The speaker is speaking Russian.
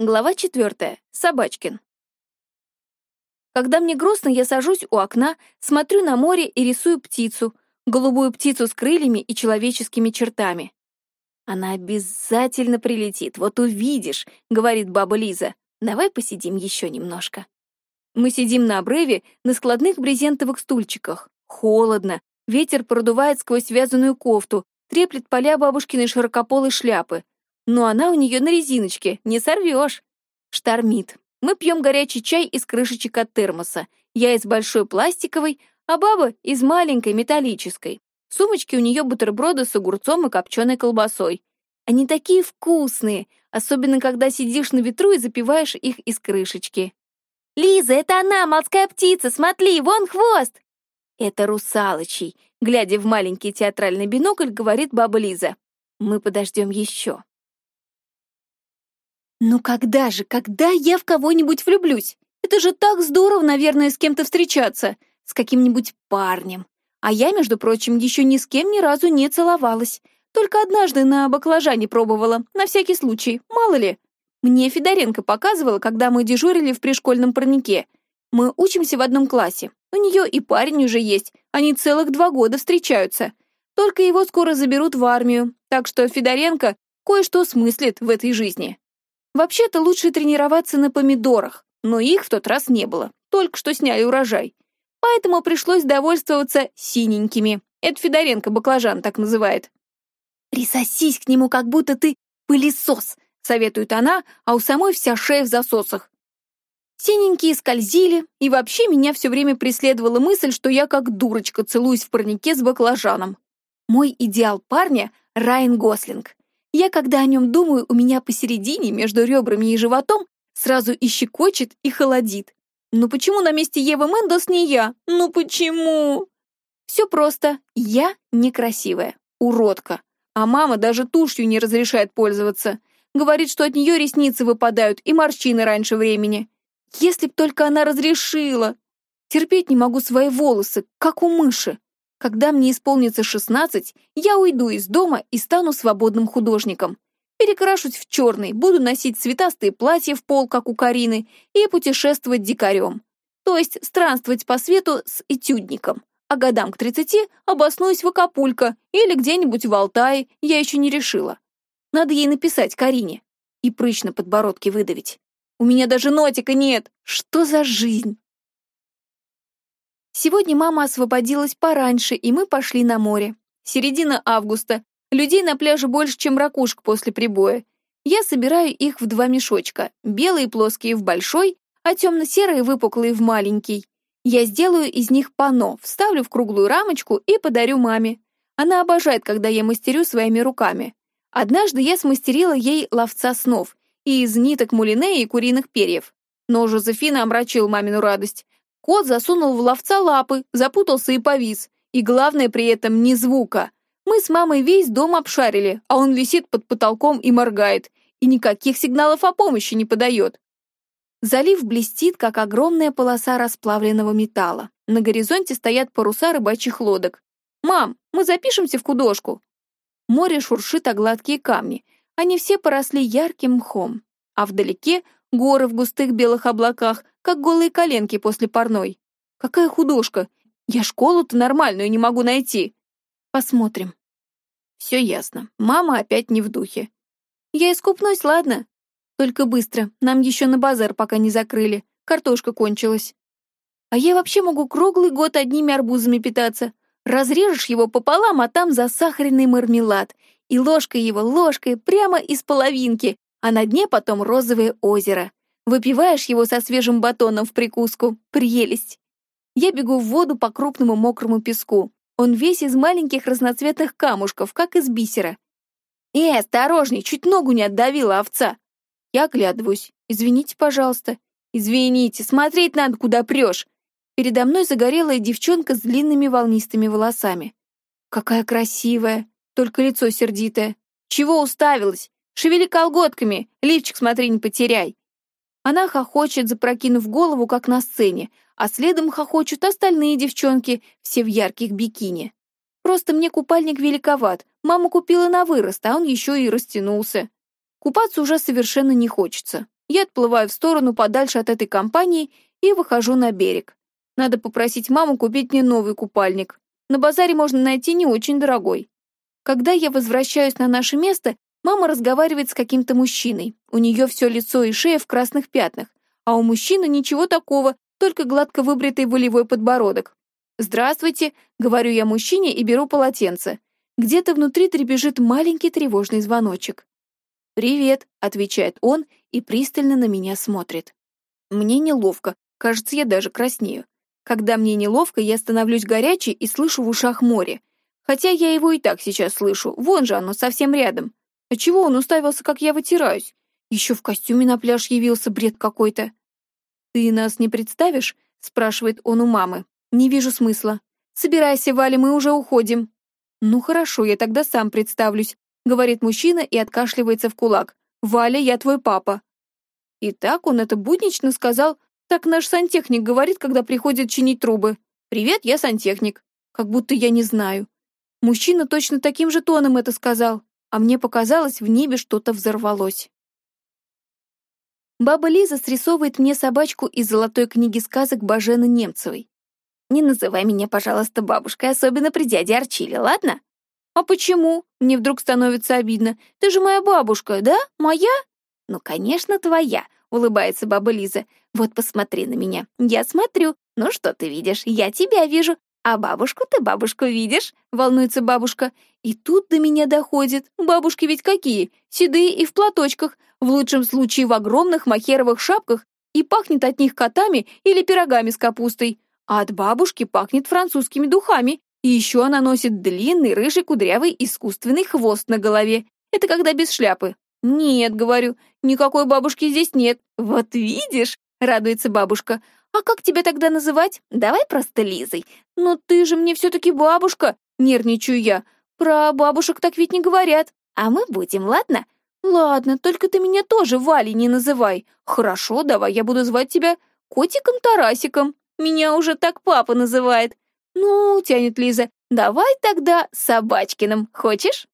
Глава четвертая. Собачкин. Когда мне грустно, я сажусь у окна, смотрю на море и рисую птицу, голубую птицу с крыльями и человеческими чертами. «Она обязательно прилетит, вот увидишь», — говорит баба Лиза. «Давай посидим еще немножко». Мы сидим на обрыве на складных брезентовых стульчиках. Холодно, ветер продувает сквозь вязаную кофту, треплет поля бабушкиной широкополой шляпы но она у нее на резиночке, не сорвешь. Штормит. Мы пьем горячий чай из крышечек от термоса. Я из большой пластиковой, а баба из маленькой металлической. В сумочке у нее бутерброды с огурцом и копченой колбасой. Они такие вкусные, особенно когда сидишь на ветру и запиваешь их из крышечки. «Лиза, это она, морская птица, смотри, вон хвост!» «Это русалочий», — глядя в маленький театральный бинокль, говорит баба Лиза. «Мы подождем еще». Ну когда же, когда я в кого-нибудь влюблюсь? Это же так здорово, наверное, с кем-то встречаться, с каким-нибудь парнем. А я, между прочим, еще ни с кем ни разу не целовалась. Только однажды на баклажане пробовала, на всякий случай, мало ли. Мне Федоренко показывала, когда мы дежурили в пришкольном парнике. Мы учимся в одном классе. У нее и парень уже есть, они целых два года встречаются. Только его скоро заберут в армию, так что Федоренко кое-что смыслит в этой жизни. Вообще-то лучше тренироваться на помидорах, но их в тот раз не было, только что сняли урожай. Поэтому пришлось довольствоваться синенькими. Это Федоренко баклажан так называет. «Присосись к нему, как будто ты пылесос», — советует она, а у самой вся шея в засосах. Синенькие скользили, и вообще меня все время преследовала мысль, что я как дурочка целуюсь в парнике с баклажаном. Мой идеал парня — Райан Гослинг. Я, когда о нем думаю, у меня посередине, между ребрами и животом, сразу и щекочет, и холодит. Ну почему на месте Евы Мэндос не я? Ну почему? Все просто. Я некрасивая, уродка. А мама даже тушью не разрешает пользоваться. Говорит, что от нее ресницы выпадают и морщины раньше времени. Если б только она разрешила. Терпеть не могу свои волосы, как у мыши. Когда мне исполнится 16, я уйду из дома и стану свободным художником. Перекрашусь в черный, буду носить цветастые платья в пол, как у Карины, и путешествовать дикарем. То есть странствовать по свету с этюдником. А годам к 30 обоснуюсь в Акапулько или где-нибудь в Алтае, я еще не решила. Надо ей написать Карине и прыщ на подбородке выдавить. У меня даже нотика нет. Что за жизнь? Сегодня мама освободилась пораньше, и мы пошли на море. Середина августа. Людей на пляже больше, чем ракушек после прибоя. Я собираю их в два мешочка. Белые плоские в большой, а темно-серые выпуклые в маленький. Я сделаю из них пано, вставлю в круглую рамочку и подарю маме. Она обожает, когда я мастерю своими руками. Однажды я смастерила ей ловца снов и из ниток мулине и куриных перьев. Но Жозефина омрачил мамину радость. Кот засунул в ловца лапы, запутался и повис. И главное при этом не звука. Мы с мамой весь дом обшарили, а он висит под потолком и моргает. И никаких сигналов о помощи не подает. Залив блестит, как огромная полоса расплавленного металла. На горизонте стоят паруса рыбачьих лодок. «Мам, мы запишемся в художку?» Море шуршит о гладкие камни. Они все поросли ярким мхом. А вдалеке горы в густых белых облаках, как голые коленки после парной. Какая художка! Я школу-то нормальную не могу найти. Посмотрим. Все ясно. Мама опять не в духе. Я искупнусь, ладно? Только быстро, нам еще на базар пока не закрыли. Картошка кончилась. А я вообще могу круглый год одними арбузами питаться. Разрежешь его пополам, а там засахаренный мармелад. И ложкой его, ложкой, прямо из половинки, а на дне потом розовое озеро. Выпиваешь его со свежим батоном в прикуску. Прелесть. Я бегу в воду по крупному мокрому песку. Он весь из маленьких разноцветных камушков, как из бисера. «Э, осторожней, чуть ногу не отдавила овца!» Я оглядываюсь. «Извините, пожалуйста». «Извините, смотреть надо, куда прешь!» Передо мной загорелая девчонка с длинными волнистыми волосами. «Какая красивая!» Только лицо сердитое. «Чего уставилась? Шевели колготками! Лифчик смотри, не потеряй!» Она хохочет, запрокинув голову, как на сцене, а следом хохочут остальные девчонки, все в ярких бикини. Просто мне купальник великоват, мама купила на вырост, а он еще и растянулся. Купаться уже совершенно не хочется. Я отплываю в сторону подальше от этой компании и выхожу на берег. Надо попросить маму купить мне новый купальник. На базаре можно найти не очень дорогой. Когда я возвращаюсь на наше место, мама разговаривает с каким-то мужчиной. У нее все лицо и шея в красных пятнах, а у мужчины ничего такого, только гладко выбритый волевой подбородок. «Здравствуйте», — говорю я мужчине и беру полотенце. Где-то внутри трепежит маленький тревожный звоночек. «Привет», — отвечает он и пристально на меня смотрит. Мне неловко, кажется, я даже краснею. Когда мне неловко, я становлюсь горячей и слышу в ушах море. Хотя я его и так сейчас слышу, вон же оно, совсем рядом. А чего он уставился, как я вытираюсь? Еще в костюме на пляж явился бред какой-то. «Ты нас не представишь?» — спрашивает он у мамы. «Не вижу смысла. Собирайся, Валя, мы уже уходим». «Ну хорошо, я тогда сам представлюсь», — говорит мужчина и откашливается в кулак. «Валя, я твой папа». И так он это буднично сказал, так наш сантехник говорит, когда приходит чинить трубы. «Привет, я сантехник». Как будто я не знаю. Мужчина точно таким же тоном это сказал, а мне показалось, в небе что-то взорвалось. Баба Лиза срисовывает мне собачку из золотой книги сказок Бажены Немцевой. «Не называй меня, пожалуйста, бабушкой, особенно при дяде Арчиле, ладно?» «А почему?» Мне вдруг становится обидно. «Ты же моя бабушка, да? Моя?» «Ну, конечно, твоя», — улыбается баба Лиза. «Вот посмотри на меня. Я смотрю. Ну что ты видишь? Я тебя вижу. «А бабушку ты бабушку видишь?» — волнуется бабушка. И тут до меня доходит. Бабушки ведь какие? Седые и в платочках, в лучшем случае в огромных махеровых шапках, и пахнет от них котами или пирогами с капустой. А от бабушки пахнет французскими духами. И еще она носит длинный, рыжий, кудрявый, искусственный хвост на голове. Это когда без шляпы. «Нет», — говорю, — «никакой бабушки здесь нет». «Вот видишь», — радуется бабушка, «А как тебя тогда называть? Давай просто Лизой. Но ты же мне все-таки бабушка!» — нервничаю я. «Про бабушек так ведь не говорят. А мы будем, ладно?» «Ладно, только ты меня тоже Валей не называй. Хорошо, давай я буду звать тебя котиком-тарасиком. Меня уже так папа называет». «Ну, — тянет Лиза, — давай тогда Собачкиным. Хочешь?»